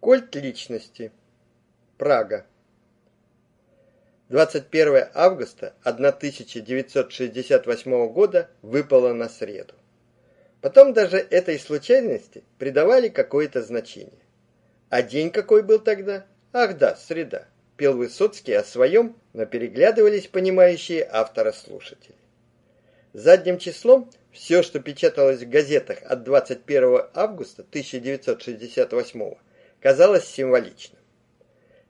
Культ личности. Прага. 21 августа 1968 года выпало на среду. Потом даже этой случайности придавали какое-то значение. А день какой был тогда? Ах да, среда. Пел Высоцкий о своем, но переглядывались понимающие автора-слушатели. Задним числом все, что печаталось в газетах от 21 августа 1968 года, казалось символичным.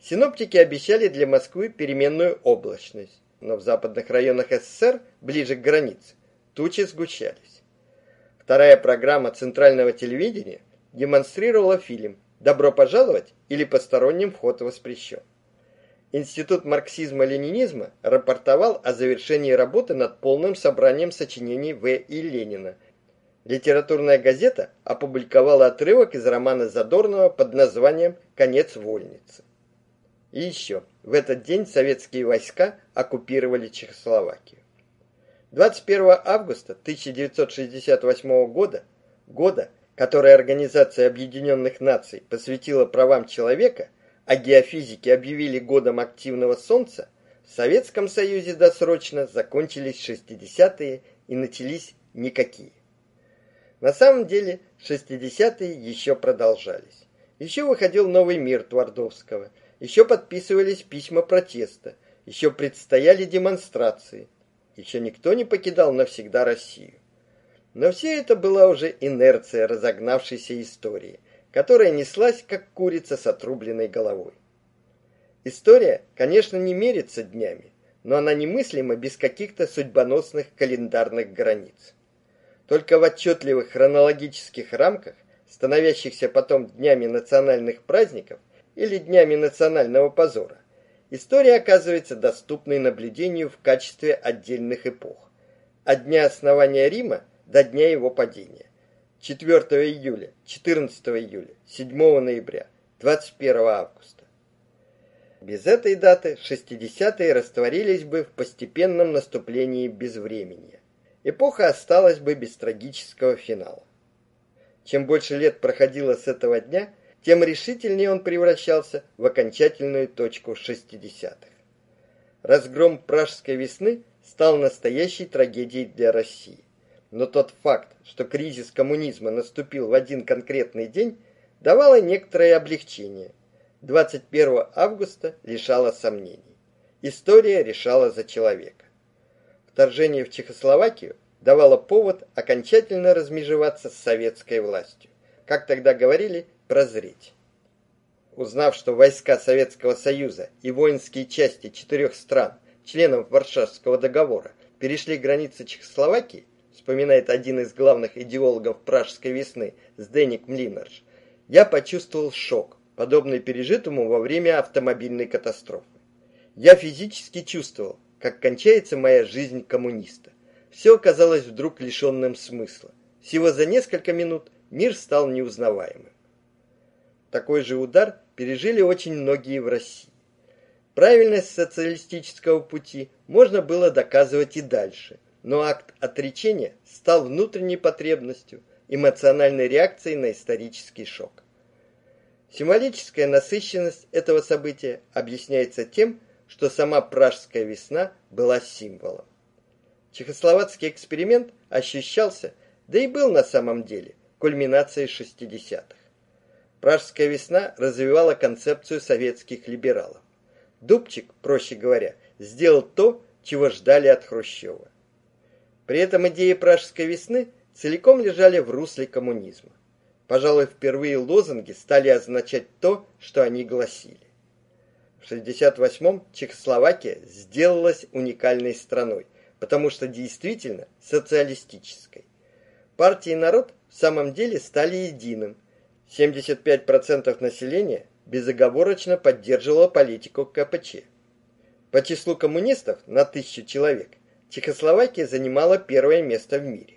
Синоптики обещали для Москвы переменную облачность, но в западных районах СССР, ближе к границе, тучи сгущались. Вторая программа центрального телевидения демонстрировала фильм «Добро пожаловать» или «Посторонним вход воспрещен». Институт марксизма-ленинизма рапортовал о завершении работы над полным собранием сочинений В. и Ленина – Литературная газета опубликовала отрывок из романа Задорнова под названием «Конец вольницы». И еще, в этот день советские войска оккупировали Чехословакию. 21 августа 1968 года, года, который Организация Объединенных Наций посвятила правам человека, а геофизики объявили годом активного Солнца, в Советском Союзе досрочно закончились 60-е и начались никакие. На самом деле, 60-е еще продолжались. Еще выходил новый мир Твардовского, еще подписывались письма протеста, еще предстояли демонстрации, еще никто не покидал навсегда Россию. Но все это была уже инерция разогнавшейся истории, которая неслась, как курица с отрубленной головой. История, конечно, не мерится днями, но она немыслима без каких-то судьбоносных календарных границ. Только в отчетливых хронологических рамках, становящихся потом днями национальных праздников или днями национального позора, история оказывается доступной наблюдению в качестве отдельных эпох. От дня основания Рима до дня его падения. 4 июля, 14 июля, 7 ноября, 21 августа. Без этой даты 60-е растворились бы в постепенном наступлении безвременья эпоха осталась бы без трагического финала. Чем больше лет проходило с этого дня, тем решительнее он превращался в окончательную точку 60-х. Разгром Пражской весны стал настоящей трагедией для России. Но тот факт, что кризис коммунизма наступил в один конкретный день, давало некоторое облегчение. 21 августа лишало сомнений. История решала за человека вторжение в Чехословакию давало повод окончательно размежеваться с советской властью. Как тогда говорили, прозреть. Узнав, что войска Советского Союза и воинские части четырех стран, членов Варшавского договора, перешли границы Чехословакии, вспоминает один из главных идеологов Пражской весны Сденик Млинарш, я почувствовал шок, подобный пережитому во время автомобильной катастрофы. Я физически чувствовал, как кончается моя жизнь коммуниста. Все оказалось вдруг лишенным смысла. Всего за несколько минут мир стал неузнаваемым. Такой же удар пережили очень многие в России. Правильность социалистического пути можно было доказывать и дальше, но акт отречения стал внутренней потребностью, эмоциональной реакцией на исторический шок. Символическая насыщенность этого события объясняется тем, что сама Пражская весна была символом. Чехословацкий эксперимент ощущался, да и был на самом деле, кульминацией 60-х. Пражская весна развивала концепцию советских либералов. Дубчик, проще говоря, сделал то, чего ждали от Хрущева. При этом идеи Пражской весны целиком лежали в русле коммунизма. Пожалуй, впервые лозунги стали означать то, что они гласили. В 68-м Чехословакия сделалась уникальной страной, потому что действительно социалистической. Партия и народ в самом деле стали единым. 75% населения безоговорочно поддерживало политику КПЧ. По числу коммунистов на тысячу человек Чехословакия занимала первое место в мире.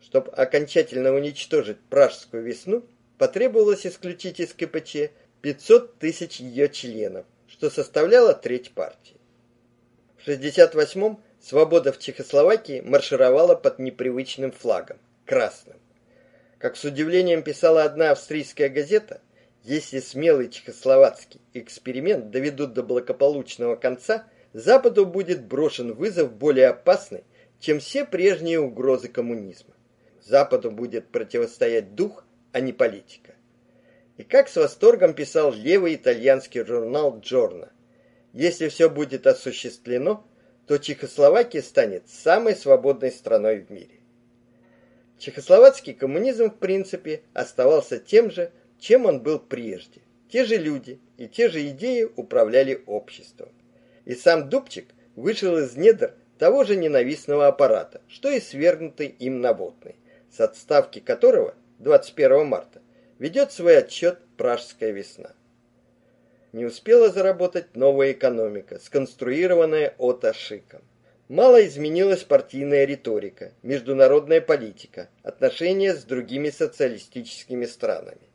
Чтобы окончательно уничтожить Пражскую весну, потребовалось исключить из КПЧ 500 тысяч ее членов, что составляло треть партии. В 68-м свобода в Чехословакии маршировала под непривычным флагом красным. Как с удивлением писала одна австрийская газета, Если смелый чехословацкий эксперимент доведут до благополучного конца, Западу будет брошен вызов более опасный, чем все прежние угрозы коммунизма. Западу будет противостоять дух, а не политика. И как с восторгом писал левый итальянский журнал «Джорно», если все будет осуществлено, то Чехословакия станет самой свободной страной в мире. Чехословацкий коммунизм, в принципе, оставался тем же, чем он был прежде. Те же люди и те же идеи управляли обществом. И сам Дубчик вышел из недр того же ненавистного аппарата, что и свергнутый им Наводный, с отставки которого 21 марта ведет свой отчет «Пражская весна». Не успела заработать новая экономика, сконструированная Отто Шиком. Мало изменилась партийная риторика, международная политика, отношения с другими социалистическими странами.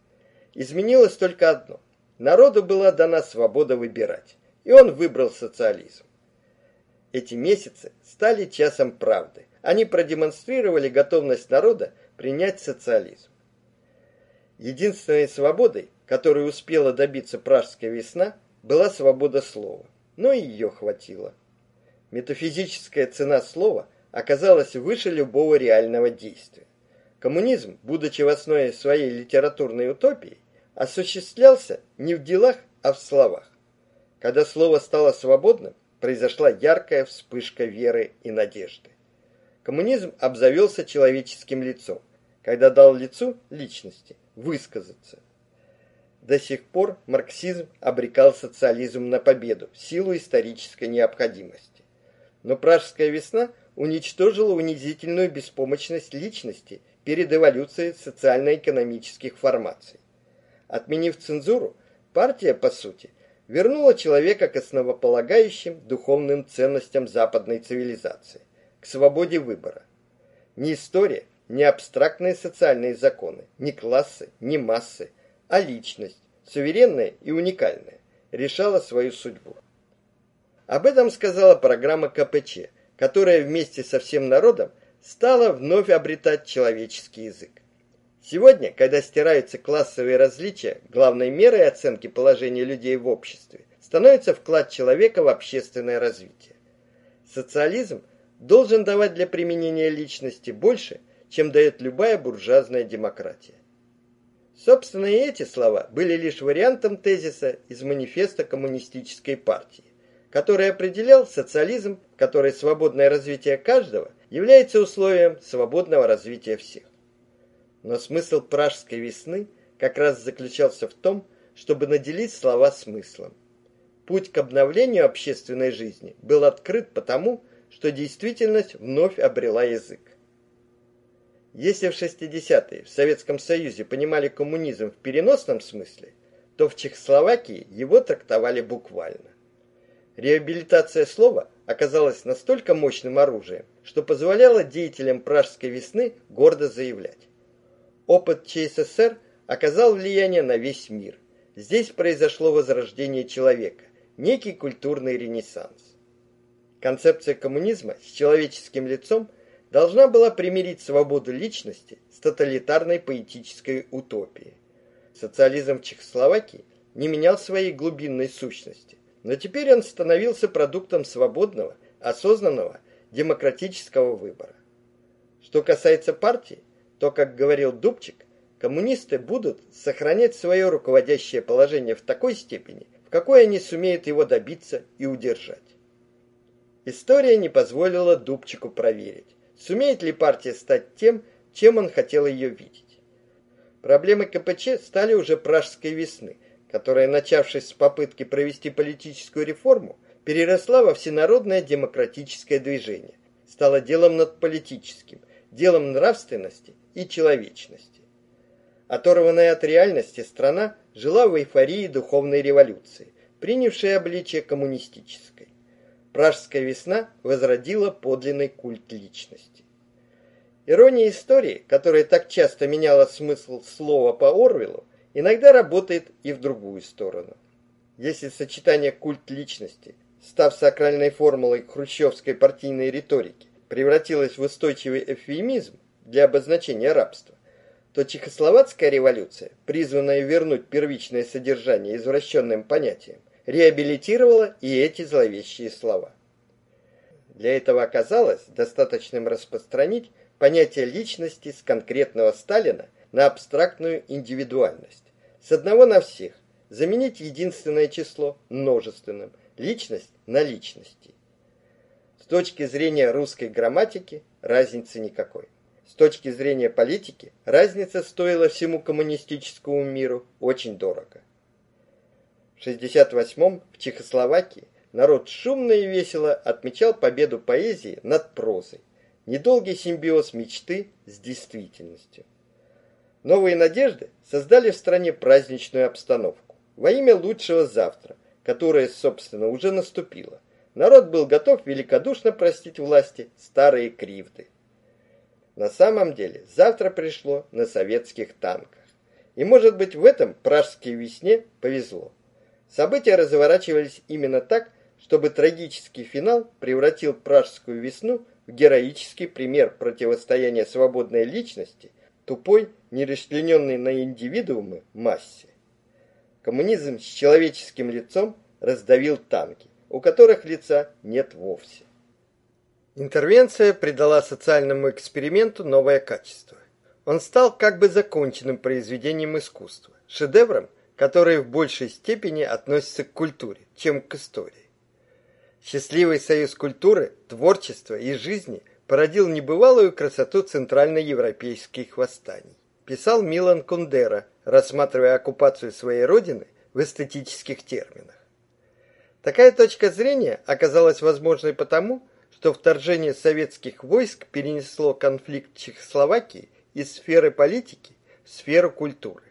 Изменилось только одно. Народу была дана свобода выбирать, и он выбрал социализм. Эти месяцы стали часом правды. Они продемонстрировали готовность народа принять социализм. Единственной свободой, которой успела добиться Пражская весна, была свобода слова, но и ее хватило. Метафизическая цена слова оказалась выше любого реального действия. Коммунизм, будучи в основе своей литературной утопии, осуществлялся не в делах, а в словах. Когда слово стало свободным, произошла яркая вспышка веры и надежды. Коммунизм обзавелся человеческим лицом, когда дал лицу личности высказаться. До сих пор марксизм обрекал социализм на победу в силу исторической необходимости. Но Пражская весна уничтожила унизительную беспомощность личности перед эволюцией социально-экономических формаций. Отменив цензуру, партия, по сути, вернула человека к основополагающим духовным ценностям западной цивилизации, к свободе выбора. Не история, не абстрактные социальные законы, не классы, не массы, а личность, суверенная и уникальная, решала свою судьбу. Об этом сказала программа КПЧ, которая вместе со всем народом стала вновь обретать человеческий язык. Сегодня, когда стираются классовые различия, главной мерой оценки положения людей в обществе становится вклад человека в общественное развитие. Социализм должен давать для применения личности больше, чем дает любая буржуазная демократия. Собственно, и эти слова были лишь вариантом тезиса из манифеста коммунистической партии, который определял социализм, который свободное развитие каждого является условием свободного развития всех. Но смысл пражской весны как раз заключался в том, чтобы наделить слова смыслом. Путь к обновлению общественной жизни был открыт потому, что действительность вновь обрела язык. Если в 60-е в Советском Союзе понимали коммунизм в переносном смысле, то в Чехословакии его трактовали буквально. Реабилитация слова оказалась настолько мощным оружием, что позволяла деятелям Пражской весны гордо заявлять: Опыт ЧССР оказал влияние на весь мир. Здесь произошло возрождение человека, некий культурный ренессанс. Концепция коммунизма с человеческим лицом должна была примирить свободу личности с тоталитарной поэтической утопией. Социализм в Чехословакии не менял своей глубинной сущности, но теперь он становился продуктом свободного, осознанного, демократического выбора. Что касается партии, то, как говорил Дубчик, коммунисты будут сохранять свое руководящее положение в такой степени, в какой они сумеют его добиться и удержать. История не позволила Дубчику проверить, сумеет ли партия стать тем, чем он хотел ее видеть. Проблемы КПЧ стали уже пражской весны, которая, начавшись с попытки провести политическую реформу, переросла во всенародное демократическое движение, стала делом надполитическим, делом нравственности и человечности. Оторванная от реальности страна жила в эйфории духовной революции, принявшей обличие коммунистической. Пражская весна возродила подлинный культ личности. Ирония истории, которая так часто меняла смысл слова по Орвелу, иногда работает и в другую сторону. Если сочетание культ личности, став сакральной формулой хрущевской партийной риторики, превратилось в устойчивый эвфемизм, для обозначения рабства, то Чехословацкая революция, призванная вернуть первичное содержание извращенным понятиям, реабилитировала и эти зловещие слова. Для этого оказалось достаточным распространить понятие личности с конкретного Сталина на абстрактную индивидуальность. С одного на всех, заменить единственное число множественным, личность на личности. С точки зрения русской грамматики разницы никакой. С точки зрения политики разница стоила всему коммунистическому миру очень дорого. В 68-м в Чехословакии народ шумно и весело отмечал победу поэзии над прозой. Недолгий симбиоз мечты с действительностью. Новые надежды создали в стране праздничную обстановку во имя лучшего завтра, которое, собственно, уже наступило. Народ был готов великодушно простить власти старые кривды. На самом деле, завтра пришло на советских танках. И, может быть, в этом пражской весне повезло. События разворачивались именно так, чтобы трагический финал превратил пражскую весну в героический пример противостояния свободной личности тупой, нерасчлененной на индивидуумы массе. Коммунизм с человеческим лицом раздавил танки, у которых лица нет вовсе. Интервенция придала социальному эксперименту новое качество. Он стал как бы законченным произведением искусства, шедевром, который в большей степени относится к культуре, чем к истории. Счастливый союз культуры, творчества и жизни породил небывалую красоту центральноевропейских восстаний. Писал Милан Кундера, рассматривая оккупацию своей родины в эстетических терминах. Такая точка зрения оказалась возможной потому, что вторжение советских войск перенесло конфликт Чехословакии из сферы политики в сферу культуры.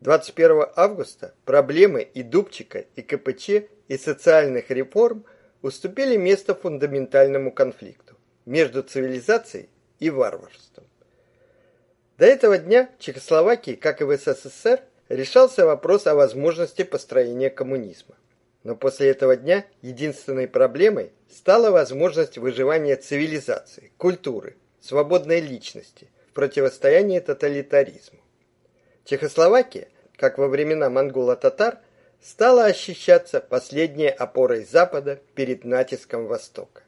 21 августа проблемы и Дубчика, и КПЧ, и социальных реформ уступили место фундаментальному конфликту между цивилизацией и варварством. До этого дня в Чехословакии, как и в СССР, решался вопрос о возможности построения коммунизма. Но после этого дня единственной проблемой стала возможность выживания цивилизации, культуры, свободной личности в противостоянии тоталитаризму. Чехословакия, как во времена монголо-татар, стала ощущаться последней опорой Запада перед натиском Востока.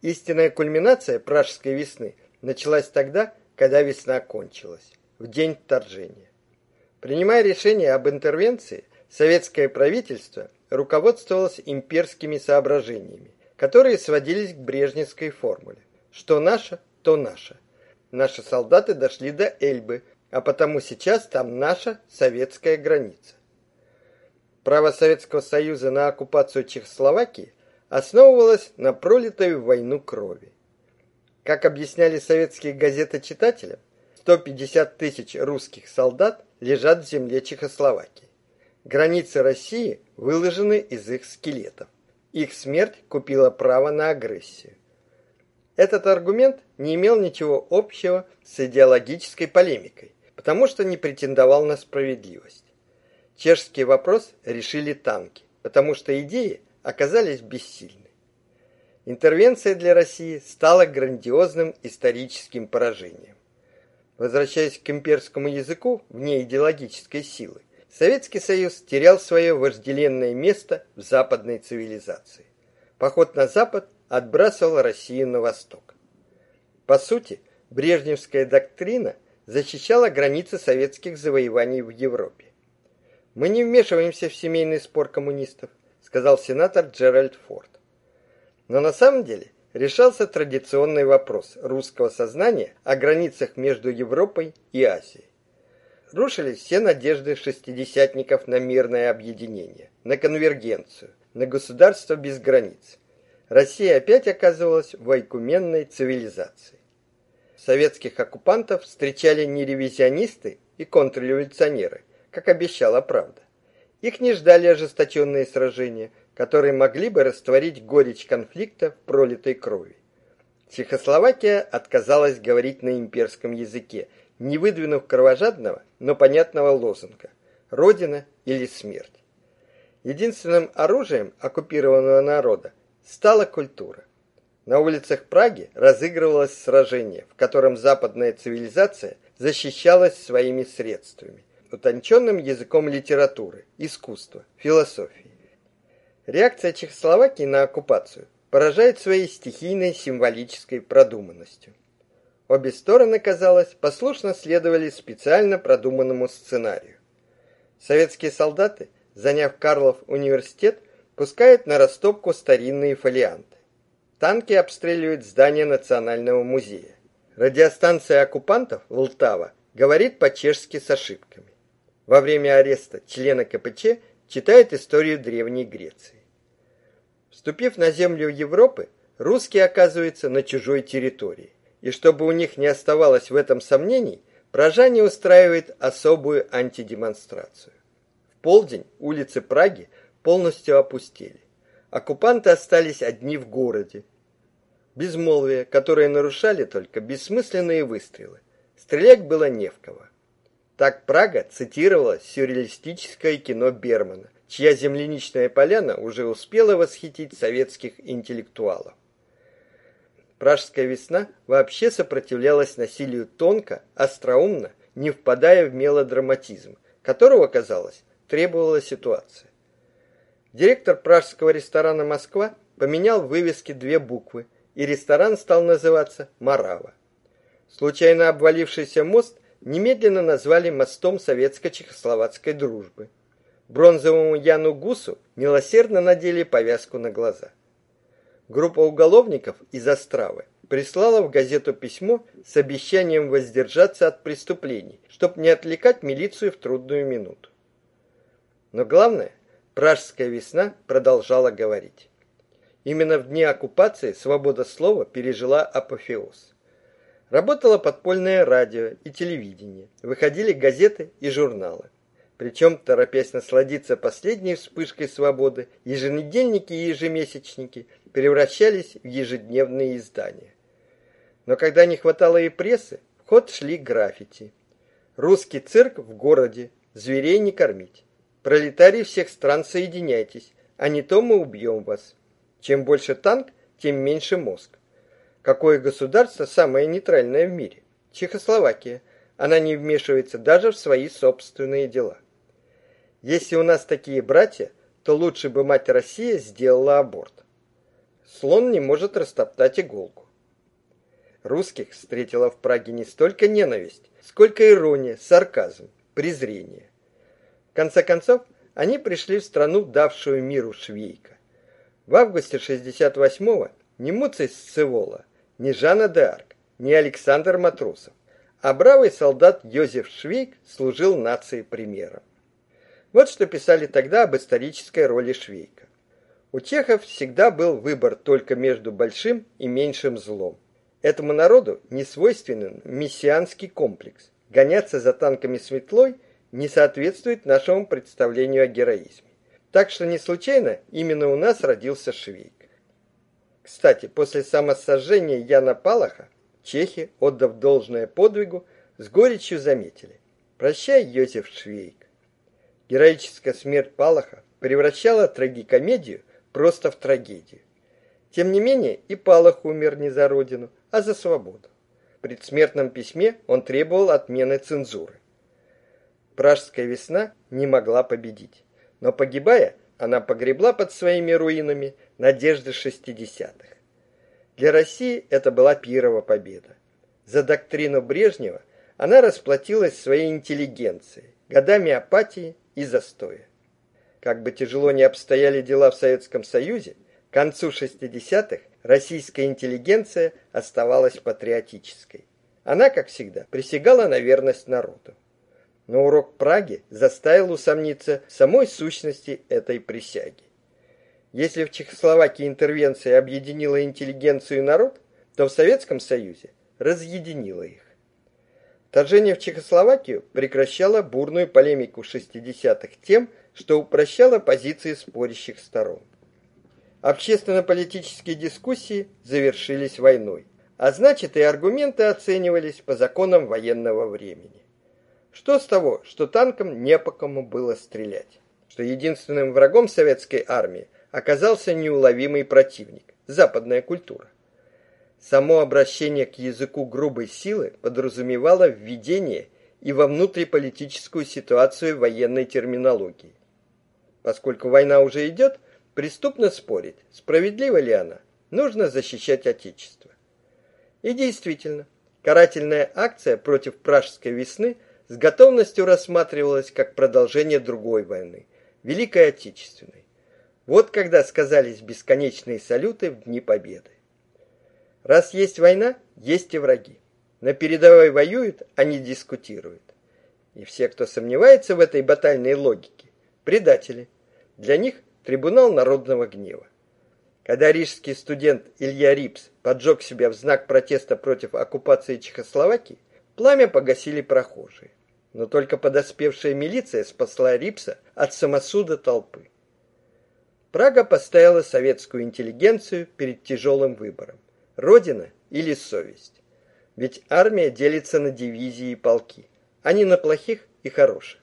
Истинная кульминация Пражской весны началась тогда, когда весна кончилась, в день вторжения. Принимая решение об интервенции, советское правительство руководствовалось имперскими соображениями, которые сводились к брежневской формуле. Что наше, то наше. Наши солдаты дошли до Эльбы, а потому сейчас там наша советская граница. Право Советского Союза на оккупацию Чехословакии основывалось на пролитой в войну крови. Как объясняли советские газеты читателям, 150 тысяч русских солдат лежат в земле Чехословакии. Границы России выложены из их скелетов. Их смерть купила право на агрессию. Этот аргумент не имел ничего общего с идеологической полемикой, потому что не претендовал на справедливость. Чешский вопрос решили танки, потому что идеи оказались бессильны. Интервенция для России стала грандиозным историческим поражением. Возвращаясь к имперскому языку вне идеологической силы, Советский Союз терял свое вожделенное место в западной цивилизации. Поход на запад отбрасывал Россию на восток. По сути, брежневская доктрина защищала границы советских завоеваний в Европе. Мы не вмешиваемся в семейный спор коммунистов, сказал сенатор Джеральд Форд. Но на самом деле решался традиционный вопрос русского сознания о границах между Европой и Азией рушились все надежды шестидесятников на мирное объединение, на конвергенцию, на государство без границ. Россия опять оказывалась в айкуменной цивилизации. Советских оккупантов встречали не ревизионисты и контрреволюционеры, как обещала правда. Их не ждали ожесточенные сражения, которые могли бы растворить горечь конфликта в пролитой крови. Чехословакия отказалась говорить на имперском языке не выдвинув кровожадного, но понятного лозунга «Родина или смерть». Единственным оружием оккупированного народа стала культура. На улицах Праги разыгрывалось сражение, в котором западная цивилизация защищалась своими средствами, утонченным языком литературы, искусства, философии. Реакция Чехословакии на оккупацию поражает своей стихийной символической продуманностью. Обе стороны, казалось, послушно следовали специально продуманному сценарию. Советские солдаты, заняв Карлов университет, пускают на растопку старинные фолианты. Танки обстреливают здание Национального музея. Радиостанция оккупантов Волтава говорит по-чешски с ошибками. Во время ареста члена КПЧ читает историю Древней Греции. Вступив на землю Европы, русские оказываются на чужой территории. И чтобы у них не оставалось в этом сомнений, Пражане устраивает особую антидемонстрацию. В полдень улицы Праги полностью опустели. Оккупанты остались одни в городе. Безмолвие, которое нарушали только бессмысленные выстрелы. Стрелять было не в кого. Так Прага цитировала сюрреалистическое кино Бермана, чья земляничная поляна уже успела восхитить советских интеллектуалов. Пражская весна вообще сопротивлялась насилию тонко, остроумно, не впадая в мелодраматизм, которого, казалось, требовала ситуация. Директор пражского ресторана «Москва» поменял в вывеске две буквы, и ресторан стал называться «Марава». Случайно обвалившийся мост немедленно назвали мостом советско-чехословацкой дружбы. Бронзовому Яну Гусу милосердно надели повязку на глаза. Группа уголовников из Островы прислала в газету письмо с обещанием воздержаться от преступлений, чтобы не отвлекать милицию в трудную минуту. Но главное, пражская весна продолжала говорить. Именно в дни оккупации свобода слова пережила апофеоз. Работало подпольное радио и телевидение, выходили газеты и журналы. Причем, торопясь насладиться последней вспышкой свободы, еженедельники и ежемесячники превращались в ежедневные издания. Но когда не хватало и прессы, в ход шли граффити. Русский цирк в городе, зверей не кормить. Пролетарии всех стран соединяйтесь, а не то мы убьем вас. Чем больше танк, тем меньше мозг. Какое государство самое нейтральное в мире? Чехословакия. Она не вмешивается даже в свои собственные дела. Если у нас такие братья, то лучше бы мать Россия сделала аборт. Слон не может растоптать иголку. Русских встретила в Праге не столько ненависть, сколько ирония, сарказм, презрение. Конце концов, они пришли в страну, давшую миру Швейка. В августе 68-го ни Муций Сцевола, ни Жанна д'Арк, ни Александр Матросов, а бравый солдат Йозеф Швейк служил нации примером. Вот что писали тогда об исторической роли Швейка. У чехов всегда был выбор только между большим и меньшим злом. Этому народу не свойственен мессианский комплекс. Гоняться за танками с метлой не соответствует нашему представлению о героизме. Так что не случайно именно у нас родился Швейк. Кстати, после самосожжения Яна Палаха чехи, отдав должное подвигу, с горечью заметили: "Прощай, Йозеф Швейк". Героическая смерть Палаха превращала трагикомедию просто в трагедию. Тем не менее, и Палах умер не за родину, а за свободу. В предсмертном письме он требовал отмены цензуры. Пражская весна не могла победить но погибая, она погребла под своими руинами надежды шестидесятых. Для России это была первая победа. За доктрину Брежнева она расплатилась своей интеллигенцией, годами апатии и застоя. Как бы тяжело ни обстояли дела в Советском Союзе, к концу 60-х российская интеллигенция оставалась патриотической. Она, как всегда, присягала на верность народу но урок Праги заставил усомниться в самой сущности этой присяги. Если в Чехословакии интервенция объединила интеллигенцию и народ, то в Советском Союзе разъединила их. Вторжение в Чехословакию прекращало бурную полемику 60-х тем, что упрощало позиции спорящих сторон. Общественно-политические дискуссии завершились войной, а значит и аргументы оценивались по законам военного времени. Что с того, что танкам не по кому было стрелять? Что единственным врагом советской армии оказался неуловимый противник западная культура. Само обращение к языку грубой силы подразумевало введение и во внутриполитическую ситуацию военной терминологии. Поскольку война уже идет, преступно спорить, справедлива ли она. Нужно защищать отечество. И действительно, карательная акция против Пражской весны с готовностью рассматривалась как продолжение другой войны, Великой Отечественной. Вот когда сказались бесконечные салюты в дни победы. Раз есть война, есть и враги. На передовой воюют, а не дискутируют. И все, кто сомневается в этой батальной логике, предатели. Для них трибунал народного гнева. Когда рижский студент Илья Рипс поджег себя в знак протеста против оккупации Чехословакии, пламя погасили прохожие. Но только подоспевшая милиция спасла Рипса от самосуда толпы. Прага поставила советскую интеллигенцию перед тяжелым выбором: родина или совесть. Ведь армия делится на дивизии и полки, а не на плохих и хороших.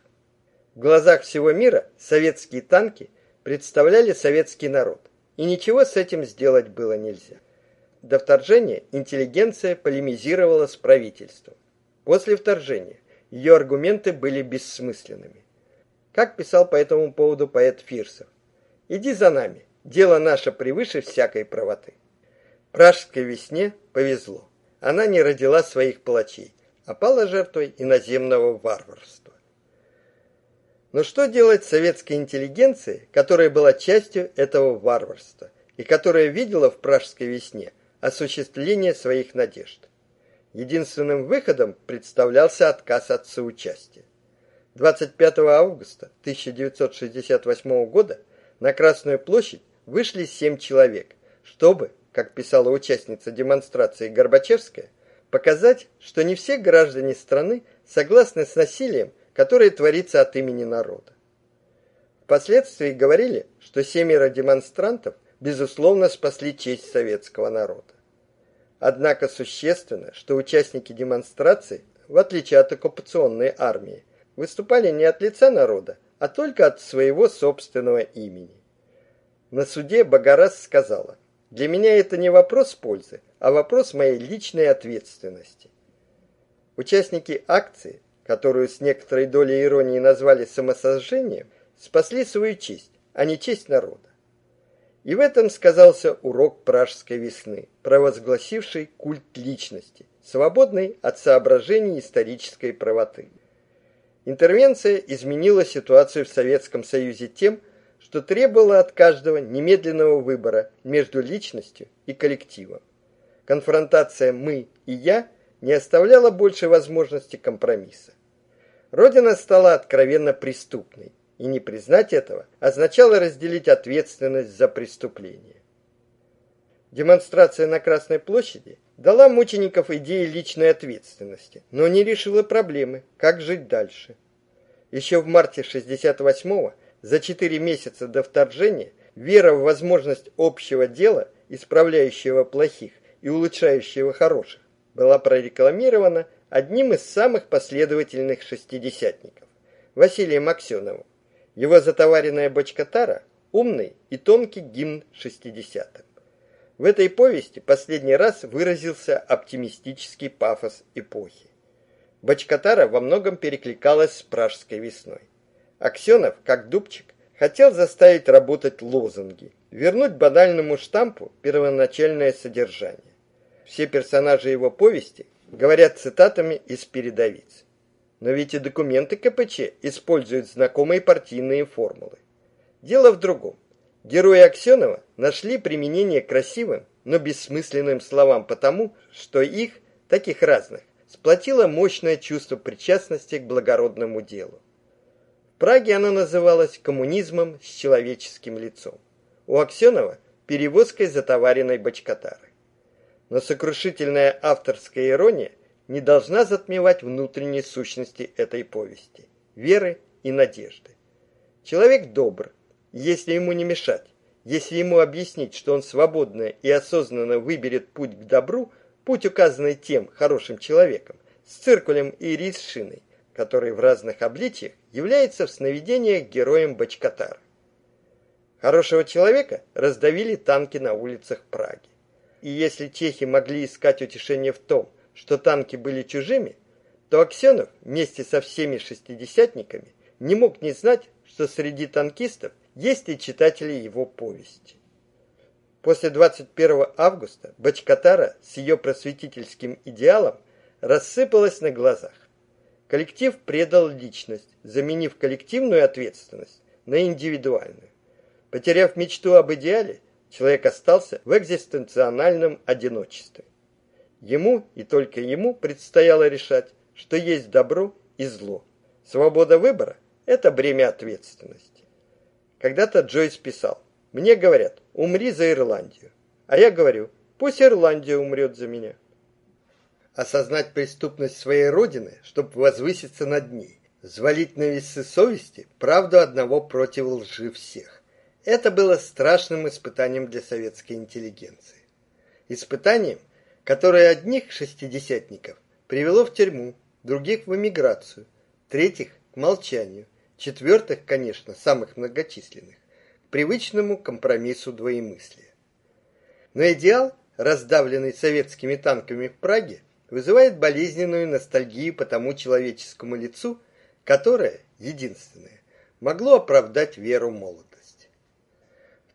В глазах всего мира советские танки представляли советский народ, и ничего с этим сделать было нельзя. До вторжения интеллигенция полемизировала с правительством. После вторжения ее аргументы были бессмысленными. Как писал по этому поводу поэт Фирсов: Иди за нами. Дело наше превыше всякой правоты. Пражской весне повезло. Она не родила своих палачей, а пала жертвой иноземного варварства. Но что делать советской интеллигенции, которая была частью этого варварства и которая видела в Пражской весне осуществление своих надежд? Единственным выходом представлялся отказ от соучастия. 25 августа 1968 года на Красную площадь вышли семь человек, чтобы, как писала участница демонстрации Горбачевская, показать, что не все граждане страны согласны с насилием, которое творится от имени народа. Впоследствии говорили, что семеро демонстрантов безусловно спасли честь советского народа. Однако существенно, что участники демонстрации, в отличие от оккупационной армии, выступали не от лица народа, а только от своего собственного имени. На суде Багарас сказала: "Для меня это не вопрос пользы, а вопрос моей личной ответственности". Участники акции, которую с некоторой долей иронии назвали самосожжением, спасли свою честь, а не честь народа. И в этом сказался урок Пражской весны, провозгласивший культ личности, свободный от соображений исторической правоты. Интервенция изменила ситуацию в Советском Союзе тем, что требовала от каждого немедленного выбора между личностью и коллективом. Конфронтация мы и я не оставляла больше возможности компромисса. Родина стала откровенно преступной, и не признать этого означало разделить ответственность за преступление. Демонстрация на Красной площади дала мучеников идеи личной ответственности, но не решила проблемы, как жить дальше. Еще в марте 68-го, за четыре месяца до вторжения, вера в возможность общего дела, исправляющего плохих и улучшающего хороших, была прорекламирована одним из самых последовательных шестидесятников Василием Аксеновым. Его затоваренная бочка тара умный и тонкий гимн шестидесятых. В этой повести последний раз выразился оптимистический пафос эпохи. Бочкатара во многом перекликалась с пражской весной. Аксенов, как дубчик, хотел заставить работать лозунги, вернуть банальному штампу первоначальное содержание. Все персонажи его повести говорят цитатами из передовиц. Но ведь и документы КПЧ используют знакомые партийные формулы. Дело в другом. Герои Аксенова нашли применение красивым, но бессмысленным словам потому, что их, таких разных, сплотило мощное чувство причастности к благородному делу. В Праге оно называлось коммунизмом с человеческим лицом. У Аксенова перевозкой затоваренной бочкатары. Но сокрушительная авторская ирония не должна затмевать внутренней сущности этой повести веры и надежды. Человек добр, если ему не мешать, если ему объяснить, что он свободно и осознанно выберет путь к добру, путь, указанный тем хорошим человеком, с циркулем и рисшиной, который в разных обличиях является в сновидениях героем Бочкатара. Хорошего человека раздавили танки на улицах Праги. и если чехи могли искать утешение в том, что танки были чужими, то Аксенов вместе со всеми шестидесятниками не мог не знать, что среди танкистов есть и читатели его повести. После 21 августа Бачкатара с ее просветительским идеалом рассыпалась на глазах. Коллектив предал личность, заменив коллективную ответственность на индивидуальную. Потеряв мечту об идеале, человек остался в экзистенциональном одиночестве. Ему и только ему предстояло решать, что есть добро и зло. Свобода выбора – это бремя ответственности. Когда-то Джойс писал, «Мне говорят, умри за Ирландию». А я говорю, пусть Ирландия умрет за меня. Осознать преступность своей родины, чтобы возвыситься над ней. Взвалить на весы совести правду одного против лжи всех. Это было страшным испытанием для советской интеллигенции. Испытанием, которое одних шестидесятников привело в тюрьму, других в эмиграцию, третьих к молчанию, четвертых, конечно, самых многочисленных, к привычному компромиссу двоемыслия. Но идеал, раздавленный советскими танками в Праге, вызывает болезненную ностальгию по тому человеческому лицу, которое, единственное, могло оправдать веру молодости.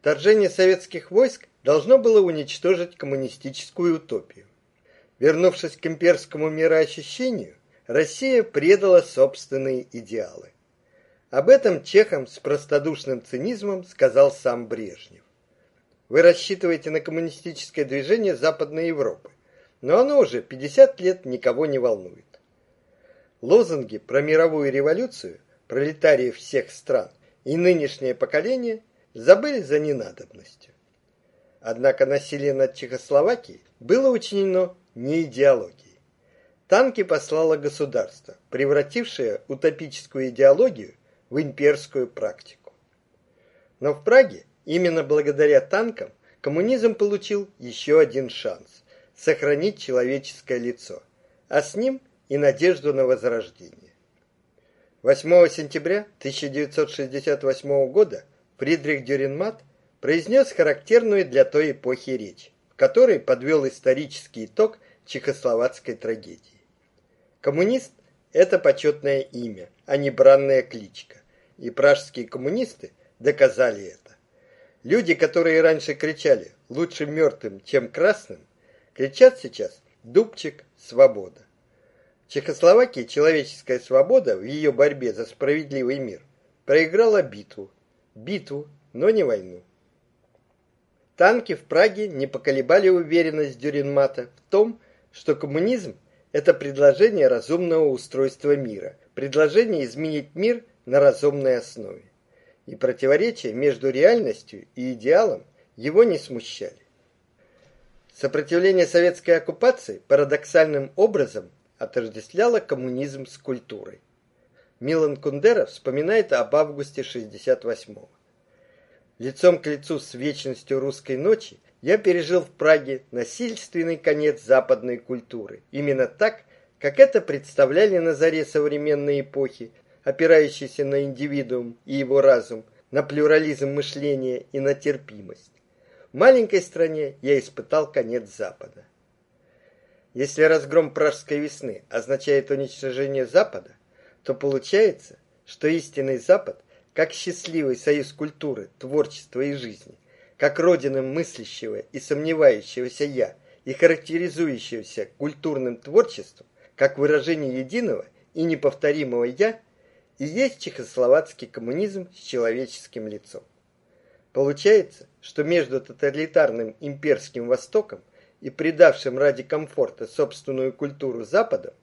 Вторжение советских войск должно было уничтожить коммунистическую утопию. Вернувшись к имперскому мироощущению, Россия предала собственные идеалы. Об этом чехам с простодушным цинизмом сказал сам Брежнев. Вы рассчитываете на коммунистическое движение Западной Европы, но оно уже 50 лет никого не волнует. Лозунги про мировую революцию пролетариев всех стран и нынешнее поколение забыли за ненадобностью. Однако насилие над Чехословакией было учинено не идеологией. Танки послало государство, превратившее утопическую идеологию в имперскую практику. Но в Праге именно благодаря танкам коммунизм получил еще один шанс сохранить человеческое лицо, а с ним и надежду на возрождение. 8 сентября 1968 года Фридрих Дюринмат произнес характерную для той эпохи речь, в которой подвел исторический итог чехословацкой трагедии. Коммунист – это почетное имя, а не бранная кличка, и пражские коммунисты доказали это. Люди, которые раньше кричали «лучше мертвым, чем красным», кричат сейчас «Дубчик, свобода». В Чехословакии человеческая свобода в ее борьбе за справедливый мир проиграла битву битву, но не войну. Танки в Праге не поколебали уверенность Дюринмата в том, что коммунизм – это предложение разумного устройства мира, предложение изменить мир на разумной основе. И противоречия между реальностью и идеалом его не смущали. Сопротивление советской оккупации парадоксальным образом отождествляло коммунизм с культурой. Милан Кундера вспоминает об августе 68-го. Лицом к лицу с вечностью русской ночи я пережил в Праге насильственный конец западной культуры. Именно так, как это представляли на заре современной эпохи, опирающейся на индивидуум и его разум, на плюрализм мышления и на терпимость. В маленькой стране я испытал конец Запада. Если разгром Пражской весны означает уничтожение Запада, то получается, что истинный Запад, как счастливый союз культуры, творчества и жизни, как родина мыслящего и сомневающегося «я» и характеризующегося культурным творчеством, как выражение единого и неповторимого «я», и есть чехословацкий коммунизм с человеческим лицом. Получается, что между тоталитарным имперским Востоком и предавшим ради комфорта собственную культуру Западом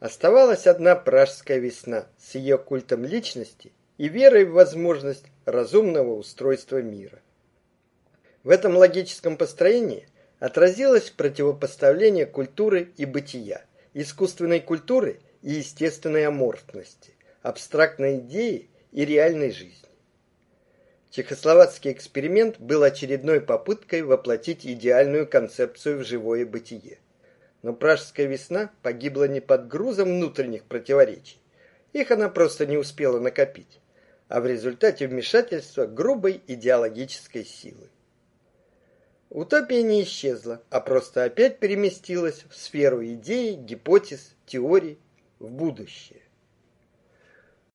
Оставалась одна пражская весна с ее культом личности и верой в возможность разумного устройства мира. В этом логическом построении отразилось противопоставление культуры и бытия, искусственной культуры и естественной аморфности, абстрактной идеи и реальной жизни. Чехословацкий эксперимент был очередной попыткой воплотить идеальную концепцию в живое бытие. Но пражская весна погибла не под грузом внутренних противоречий. Их она просто не успела накопить, а в результате вмешательства грубой идеологической силы. Утопия не исчезла, а просто опять переместилась в сферу идей, гипотез, теорий, в будущее.